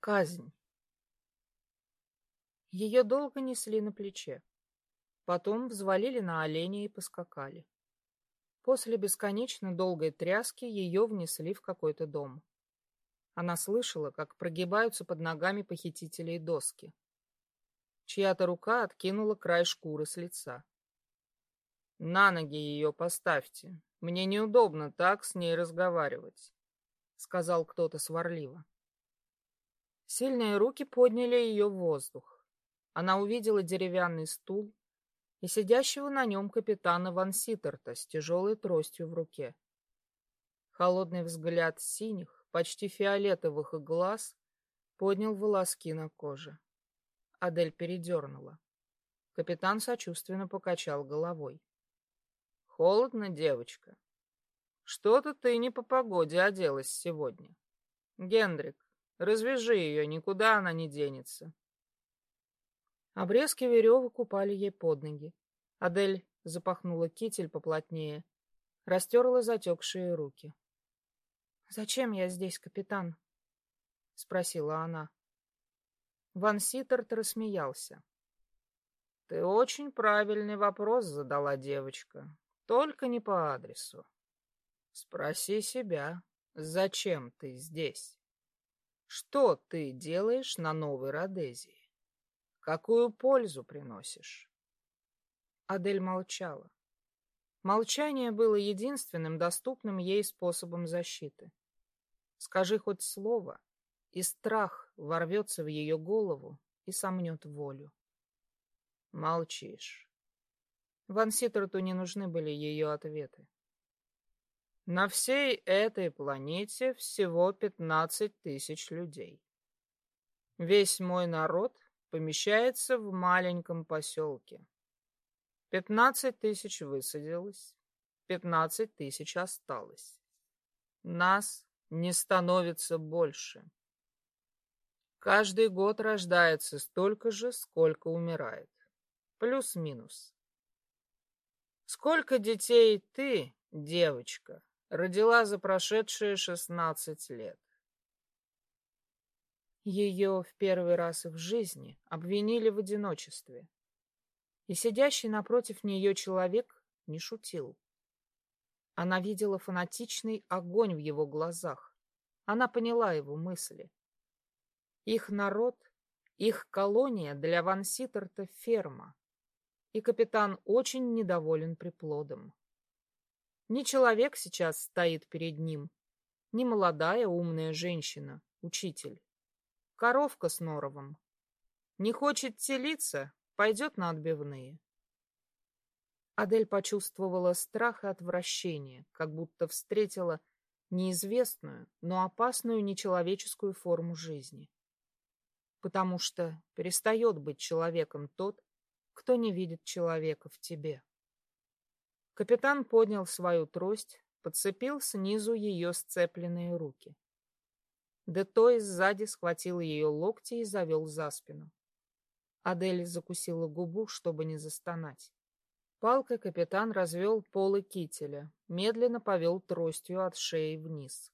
Казнь. Ее долго несли на плече. Потом взвалили на оленя и поскакали. После бесконечно долгой тряски ее внесли в какой-то дом. Она слышала, как прогибаются под ногами похитителей доски. Чья-то рука откинула край шкуры с лица. «На ноги ее поставьте. Мне неудобно так с ней разговаривать», — сказал кто-то сварливо. Сильные руки подняли ее в воздух. Она увидела деревянный стул и сидящего на нем капитана Ван Ситтерта с тяжелой тростью в руке. Холодный взгляд синих, почти фиолетовых глаз поднял волоски на коже. Адель передернула. Капитан сочувственно покачал головой. — Холодно, девочка. Что-то ты не по погоде оделась сегодня. Гендрик, Развяжи ее, никуда она не денется. Обрезки веревок упали ей под ноги. Адель запахнула китель поплотнее, растерла затекшие руки. — Зачем я здесь, капитан? — спросила она. Ван Ситтерт рассмеялся. — Ты очень правильный вопрос задала девочка, только не по адресу. Спроси себя, зачем ты здесь? Что ты делаешь на Новой Родезии? Какую пользу приносишь? Адель молчала. Молчание было единственным доступным ей способом защиты. Скажи хоть слово, и страх ворвется в ее голову и сомнет волю. Молчишь. Ван Ситерту не нужны были ее ответы. На всей этой планете всего 15 тысяч людей. Весь мой народ помещается в маленьком поселке. 15 тысяч высадилось, 15 тысяч осталось. Нас не становится больше. Каждый год рождается столько же, сколько умирает. Плюс-минус. Сколько детей ты, девочка, Родила за прошедшие шестнадцать лет. Ее в первый раз в жизни обвинили в одиночестве. И сидящий напротив нее человек не шутил. Она видела фанатичный огонь в его глазах. Она поняла его мысли. Их народ, их колония для Ван Ситтерта ферма. И капитан очень недоволен приплодом. Не человек сейчас стоит перед ним, не молодая умная женщина, учитель. Коровка с норовом. Не хочет телиться, пойдет на отбивные. Адель почувствовала страх и отвращение, как будто встретила неизвестную, но опасную нечеловеческую форму жизни. Потому что перестает быть человеком тот, кто не видит человека в тебе. Капитан поднял свою трость, подцепил снизу ее сцепленные руки. Детой сзади схватил ее локти и завел за спину. Адель закусила губу, чтобы не застонать. Палкой капитан развел полы кителя, медленно повел тростью от шеи вниз.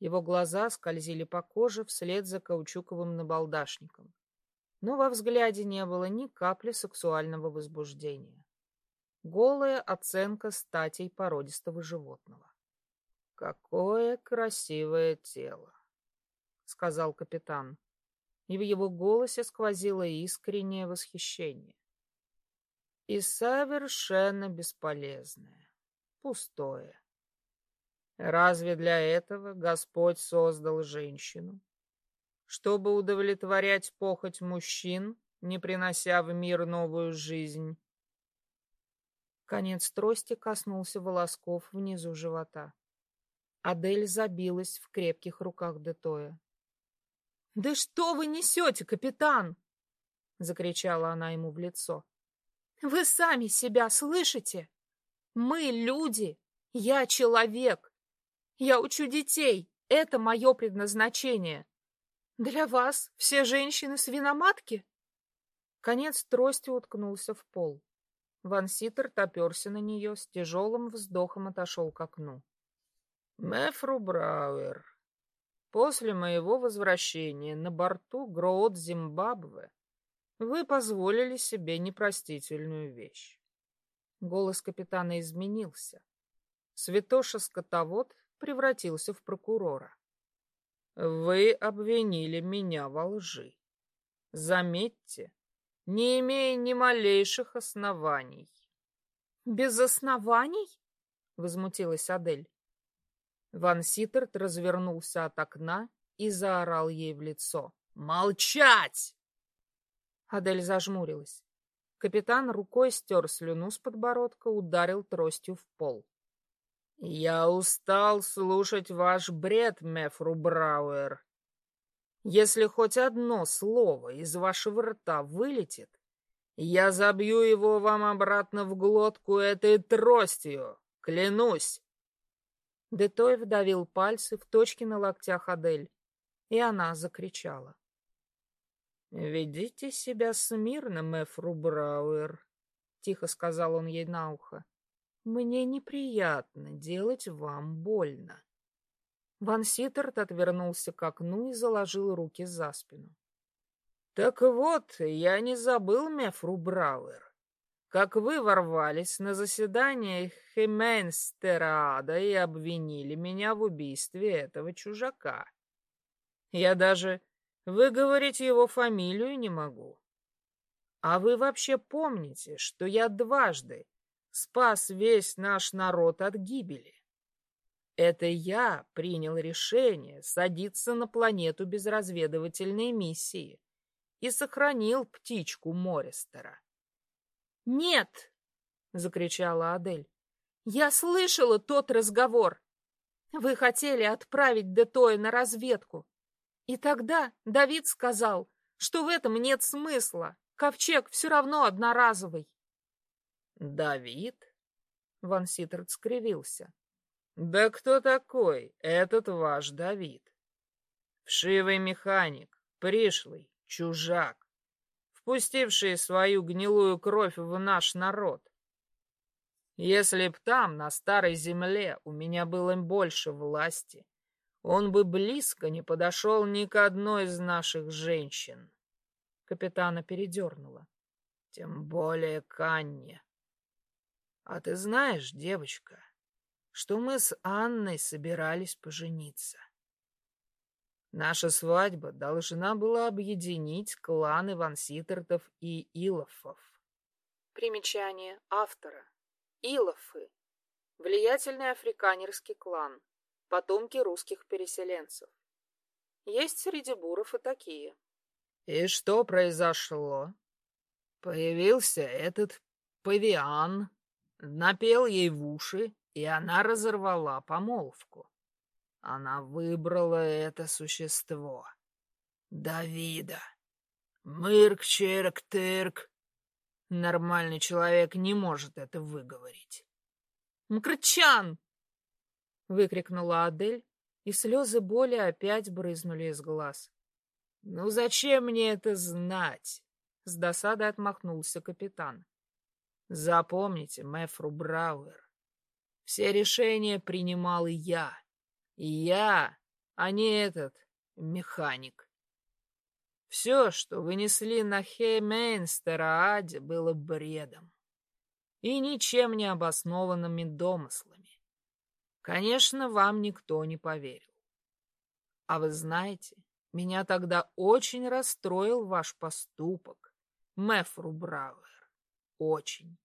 Его глаза скользили по коже вслед за каучуковым набалдашником. Но во взгляде не было ни капли сексуального возбуждения. Голая оценка статей породистого животного. «Какое красивое тело!» — сказал капитан, и в его голосе сквозило искреннее восхищение. «И совершенно бесполезное, пустое. Разве для этого Господь создал женщину? Чтобы удовлетворять похоть мужчин, не принося в мир новую жизнь?» Конец трости коснулся волосков внизу живота. Адель забилась в крепких руках Детоя. — Да что вы несете, капитан? — закричала она ему в лицо. — Вы сами себя слышите? Мы люди, я человек. Я учу детей, это мое предназначение. Для вас все женщины свиноматки? Конец трости уткнулся в пол. Ван Ситер топерся на нее, с тяжелым вздохом отошел к окну. — Мефру Брауэр, после моего возвращения на борту Гроот Зимбабве вы позволили себе непростительную вещь. Голос капитана изменился. Святоша-скотовод превратился в прокурора. Вы обвинили меня во лжи. Заметьте, не имея ни малейших оснований. Без оснований? Возмутилась Адель. Ван Ситтерт развернулся от окна и заорал ей в лицо. «Молчать!» Адель зажмурилась. Капитан рукой стер слюну с подбородка, ударил тростью в пол. «Я устал слушать ваш бред, Мефру Брауэр. Если хоть одно слово из вашего рта вылетит, я забью его вам обратно в глотку этой тростью, клянусь!» Детой вдавил пальцы в точки на локтях Адель, и она закричала. «Ведите себя смирно, Мефру Брауэр», — тихо сказал он ей на ухо. «Мне неприятно делать вам больно». Ван Ситтерт отвернулся к окну и заложил руки за спину. «Так вот, я не забыл, Мефру Брауэр, как вы ворвались на заседание Хеменстерада и обвинили меня в убийстве этого чужака. Я даже Выговорить его фамилию не могу. А вы вообще помните, что я дважды спас весь наш народ от гибели? Это я принял решение садиться на планету без разведывательной миссии и сохранил птичку Мористера. «Нет!» — закричала Адель. «Я слышала тот разговор. Вы хотели отправить Детоя на разведку, и тогда Давид сказал, что в этом нет смысла. Ковчег все равно одноразовый. Давид? Ван Ситтерт скривился. Да кто такой этот ваш Давид? Вшивый механик, пришлый, чужак, впустивший свою гнилую кровь в наш народ. Если б там, на старой земле, у меня было больше власти, он бы близко не подошел ни к одной из наших женщин. Капитана передернула. Тем более к Анне. А ты знаешь, девочка, что мы с Анной собирались пожениться. Наша свадьба должна была объединить кланы Ванситертов и Илофов. Примечание автора. Илофы. Влиятельный африканерский клан потомки русских переселенцев. Есть среди буров и такие. И что произошло? Появился этот павиан, напел ей в уши, и она разорвала помолвку. Она выбрала это существо. Давида. Мырк-черк-тырк. Нормальный человек не может это выговорить. «Мкрчан!» — выкрикнула Адель, и слезы боли опять брызнули из глаз. «Ну зачем мне это знать?» — с досадой отмахнулся капитан. «Запомните, Мэфру Брауэр, все решения принимал и я. И я, а не этот механик. Все, что вынесли на Хеймейнстерааде, было бредом и ничем не обоснованными домыслами. Конечно, вам никто не поверил. А вы знаете, меня тогда очень расстроил ваш поступок, Мефру Брауэр. Очень.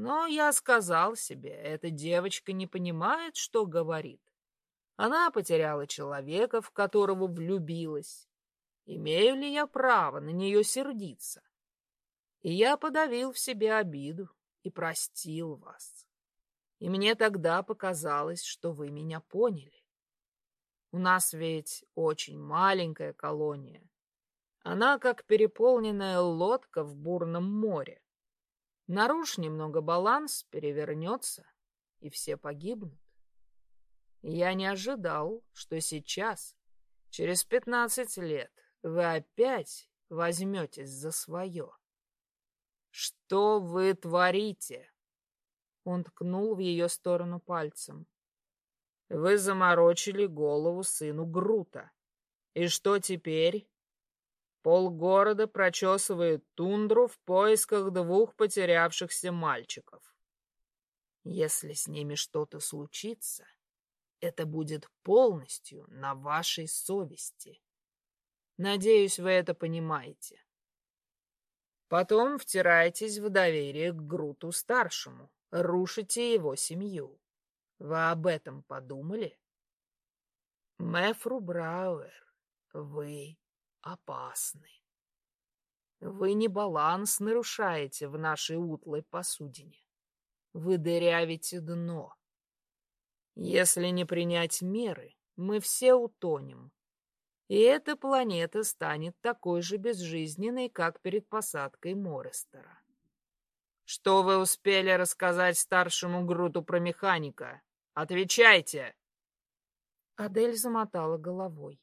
Но я сказал себе, эта девочка не понимает, что говорит. Она потеряла человека, в которого влюбилась. Имею ли я право на нее сердиться? И я подавил в себе обиду и простил вас. И мне тогда показалось, что вы меня поняли. У нас ведь очень маленькая колония. Она как переполненная лодка в бурном море. Нарушь немного баланс, перевернется, и все погибнут. я не ожидал, что сейчас, через пятнадцать лет, вы опять возьметесь за свое. Что вы творите? Он ткнул в ее сторону пальцем. Вы заморочили голову сыну Грута. И что теперь? Полгорода прочесывает тундру в поисках двух потерявшихся мальчиков. Если с ними что-то случится, это будет полностью на вашей совести. Надеюсь, вы это понимаете. Потом втирайтесь в доверие к Груту-старшему, рушите его семью. Вы об этом подумали? Мефру Брауэр, вы опасны. Вы не баланс нарушаете в нашей утлой посудине. Вы дырявите дно. Если не принять меры, мы все утонем. И эта планета станет такой же безжизненной, как перед посадкой Морестера. Что вы успели рассказать старшему Груту про механика? Отвечайте!» Адель замотала головой.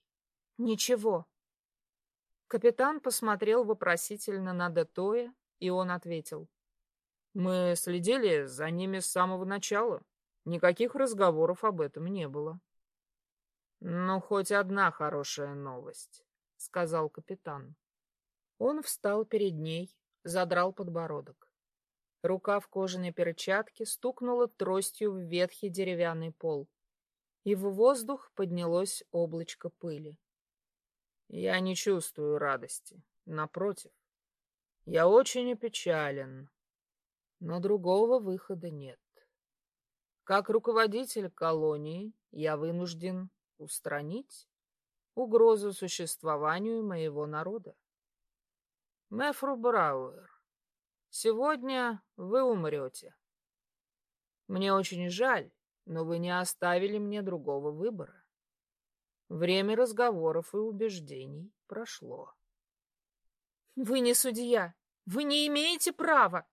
«Ничего». Капитан посмотрел вопросительно на Детоя, и он ответил. «Мы следили за ними с самого начала. Никаких разговоров об этом не было». «Ну, хоть одна хорошая новость», — сказал капитан. Он встал перед ней, задрал подбородок. Рука в кожаной перчатке стукнула тростью в ветхий деревянный пол, и в воздух поднялось облачко пыли. Я не чувствую радости. Напротив, я очень опечален, но другого выхода нет. Как руководитель колонии я вынужден устранить угрозу существованию моего народа. Мефру Брауэр, Сегодня вы умрете. Мне очень жаль, но вы не оставили мне другого выбора. Время разговоров и убеждений прошло. Вы не судья. Вы не имеете права.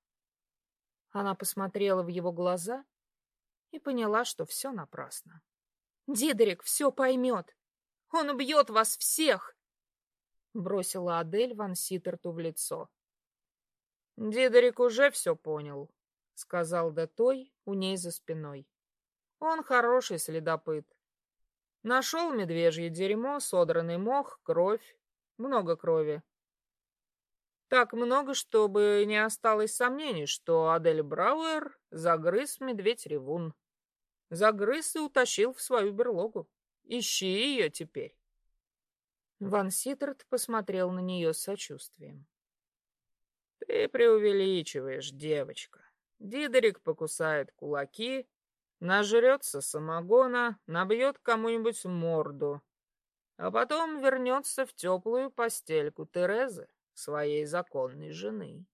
Она посмотрела в его глаза и поняла, что все напрасно. Дидерик все поймет. Он убьет вас всех. Бросила Адель Ван Ситерту в лицо. Дидерик уже все понял, — сказал Детой у ней за спиной. Он хороший следопыт. Нашел медвежье дерьмо, содранный мох, кровь, много крови. Так много, чтобы не осталось сомнений, что Адель Брауэр загрыз медведь-ревун. Загрыз и утащил в свою берлогу. Ищи ее теперь. Ван Ситтерт посмотрел на нее с сочувствием. Ты преувеличиваешь, девочка. Дидерик покусает кулаки, нажрется самогона, набьет кому-нибудь морду, а потом вернется в теплую постельку Терезы, своей законной жены.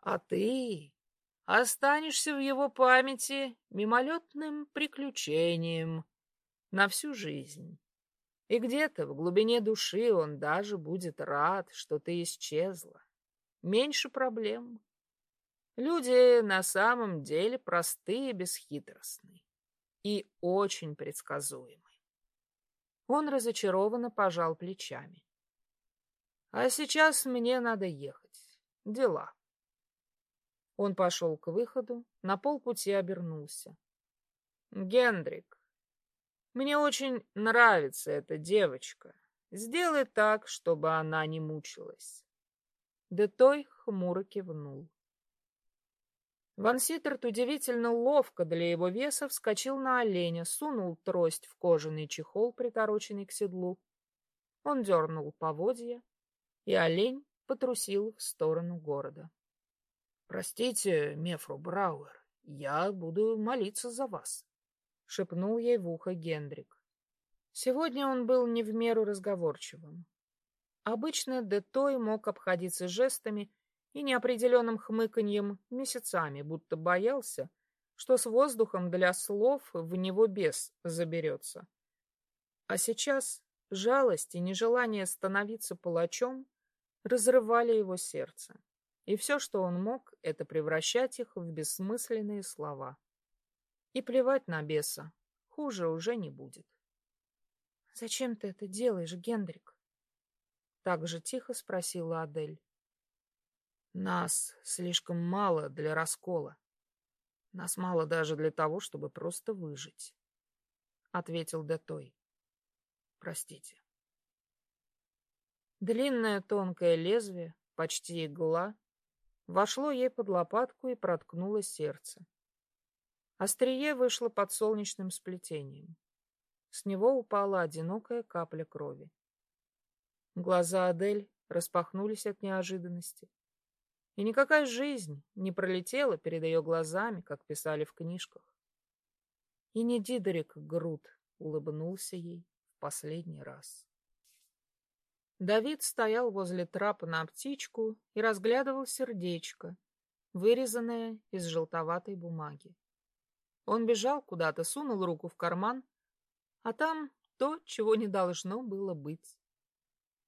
А ты останешься в его памяти мимолетным приключением на всю жизнь. И где-то в глубине души он даже будет рад, что ты исчезла меньше проблем. Люди на самом деле простые бесхитростные и очень предсказуемы. Он разочарованно пожал плечами. А сейчас мне надо ехать. Дела. Он пошел к выходу, на полпути обернулся. Гендрик, мне очень нравится эта девочка. Сделай так, чтобы она не мучилась. Детой хмуро кивнул. Ван Ситтерт удивительно ловко для его веса вскочил на оленя, сунул трость в кожаный чехол, притороченный к седлу. Он дернул поводья, и олень потрусил в сторону города. — Простите, Мефру Брауэр, я буду молиться за вас, — шепнул ей в ухо Гендрик. Сегодня он был не в меру разговорчивым. Обычно Детой мог обходиться жестами и неопределенным хмыканьем месяцами, будто боялся, что с воздухом для слов в него бес заберется. А сейчас жалость и нежелание становиться палачом разрывали его сердце, и все, что он мог, это превращать их в бессмысленные слова. И плевать на беса, хуже уже не будет. — Зачем ты это делаешь, Гендрик? Так же тихо спросила Адель. Нас слишком мало для раскола. Нас мало даже для того, чтобы просто выжить. — ответил Детой. Простите. Длинное тонкое лезвие, почти игла, вошло ей под лопатку и проткнуло сердце. Острие вышло под солнечным сплетением. С него упала одинокая капля крови. Глаза Адель распахнулись от неожиданности. И никакая жизнь не пролетела перед ее глазами, как писали в книжках. И не Дидерик Груд улыбнулся ей в последний раз. Давид стоял возле трапа на птичку и разглядывал сердечко, вырезанное из желтоватой бумаги. Он бежал куда-то, сунул руку в карман, а там то, чего не должно было быть.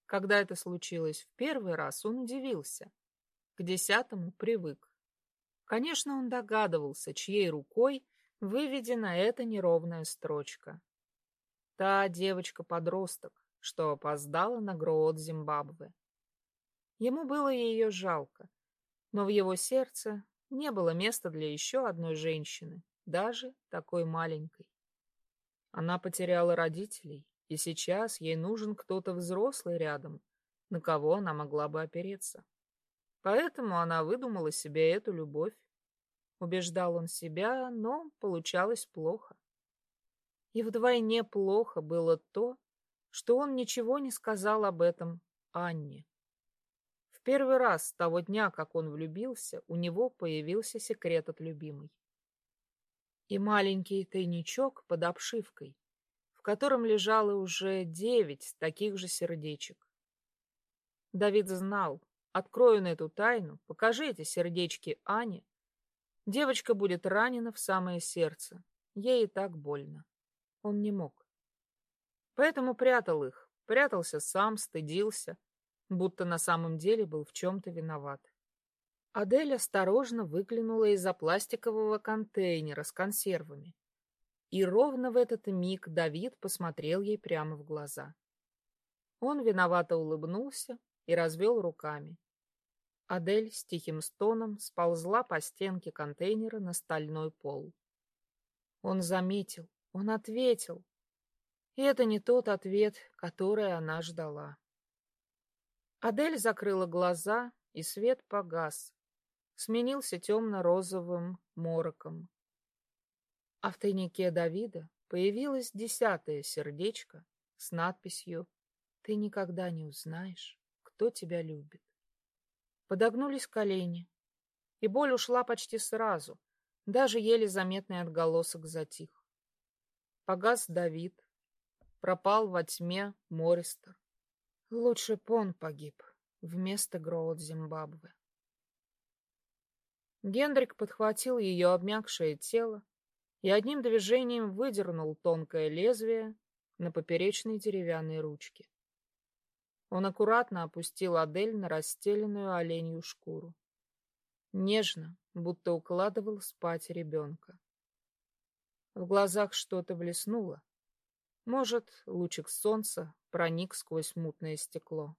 Когда это случилось в первый раз, он удивился. К десятому привык. Конечно, он догадывался, чьей рукой выведена эта неровная строчка. Та девочка-подросток, что опоздала на Гроот Зимбабве. Ему было ее жалко, но в его сердце не было места для еще одной женщины, даже такой маленькой. Она потеряла родителей, и сейчас ей нужен кто-то взрослый рядом, на кого она могла бы опереться. Поэтому она выдумала себе эту любовь. Убеждал он себя, но получалось плохо. И вдвойне плохо было то, что он ничего не сказал об этом Анне. В первый раз с того дня, как он влюбился, у него появился секрет от любимой. И маленький тайничок под обшивкой, в котором лежало уже девять таких же сердечек. Давид знал, открою на эту тайну, покажи эти сердечки Ане, девочка будет ранена в самое сердце, ей и так больно. Он не мог. Поэтому прятал их, прятался сам, стыдился, будто на самом деле был в чем-то виноват. Адель осторожно выглянула из-за пластикового контейнера с консервами. И ровно в этот миг Давид посмотрел ей прямо в глаза. Он виновато улыбнулся и развел руками. Адель с тихим стоном сползла по стенке контейнера на стальной пол. Он заметил, он ответил. И это не тот ответ, который она ждала. Адель закрыла глаза, и свет погас. Сменился темно-розовым мороком. А в тайнике Давида появилось десятое сердечко с надписью «Ты никогда не узнаешь, кто тебя любит». Подогнулись колени, и боль ушла почти сразу, даже еле заметный отголосок затих. Погас Давид. Пропал во тьме Мористер. Лучше б он погиб вместо Гроуд Зимбабве. Гендрик подхватил ее обмякшее тело и одним движением выдернул тонкое лезвие на поперечной деревянной ручке. Он аккуратно опустил Адель на расстеленную оленью шкуру. Нежно, будто укладывал спать ребенка. В глазах что-то блеснуло. Может, лучик солнца проник сквозь мутное стекло.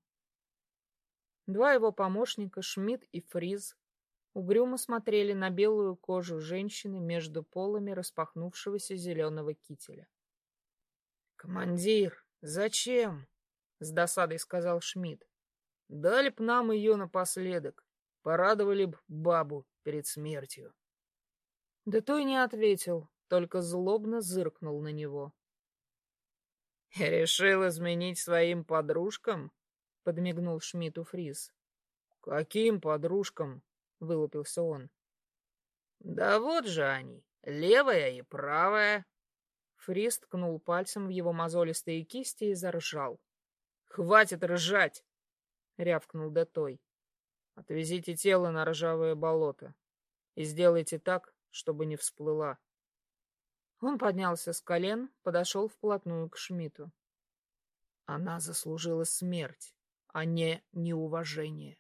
Два его помощника, Шмидт и Фриз, угрюмо смотрели на белую кожу женщины между полами распахнувшегося зеленого кителя. «Командир, зачем?» — с досадой сказал Шмидт. «Дали б нам ее напоследок, порадовали б бабу перед смертью». Да той не ответил, только злобно зыркнул на него. «Решил изменить своим подружкам?» — подмигнул Шмидту Фриз. «Каким подружкам?» — вылупился он. «Да вот же они, левая и правая». Фриз ткнул пальцем в его мозолистые кисти и заржал. «Хватит ржать!» — рявкнул Детой. «Отвезите тело на ржавое болото и сделайте так, чтобы не всплыла». Он поднялся с колен, подошел вплотную к Шмиту. Она заслужила смерть, а не неуважение.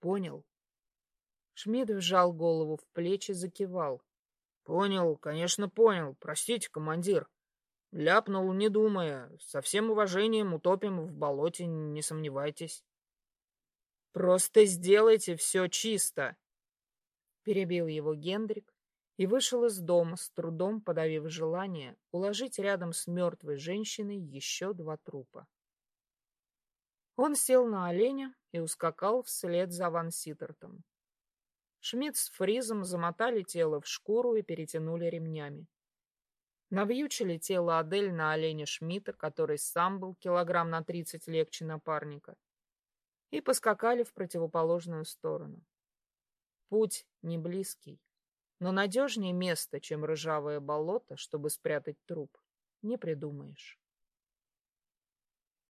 Понял? Шмидт вжал голову в плечи, закивал. Понял, конечно, понял. Простите, командир. Ляпнул, не думая. Со всем уважением утопим в болоте, не сомневайтесь. Просто сделайте все чисто. Перебил его Гендрик, и вышел из дома, с трудом подавив желание уложить рядом с мертвой женщиной еще два трупа. Он сел на оленя и ускакал вслед за Ван Ситертом. Шмидт с Фризом замотали тело в шкуру и перетянули ремнями. Навьючили тело Адель на оленя Шмидта, который сам был килограмм на тридцать легче напарника, и поскакали в противоположную сторону. Путь не близкий, но надежнее место, чем ржавое болото, чтобы спрятать труп, не придумаешь.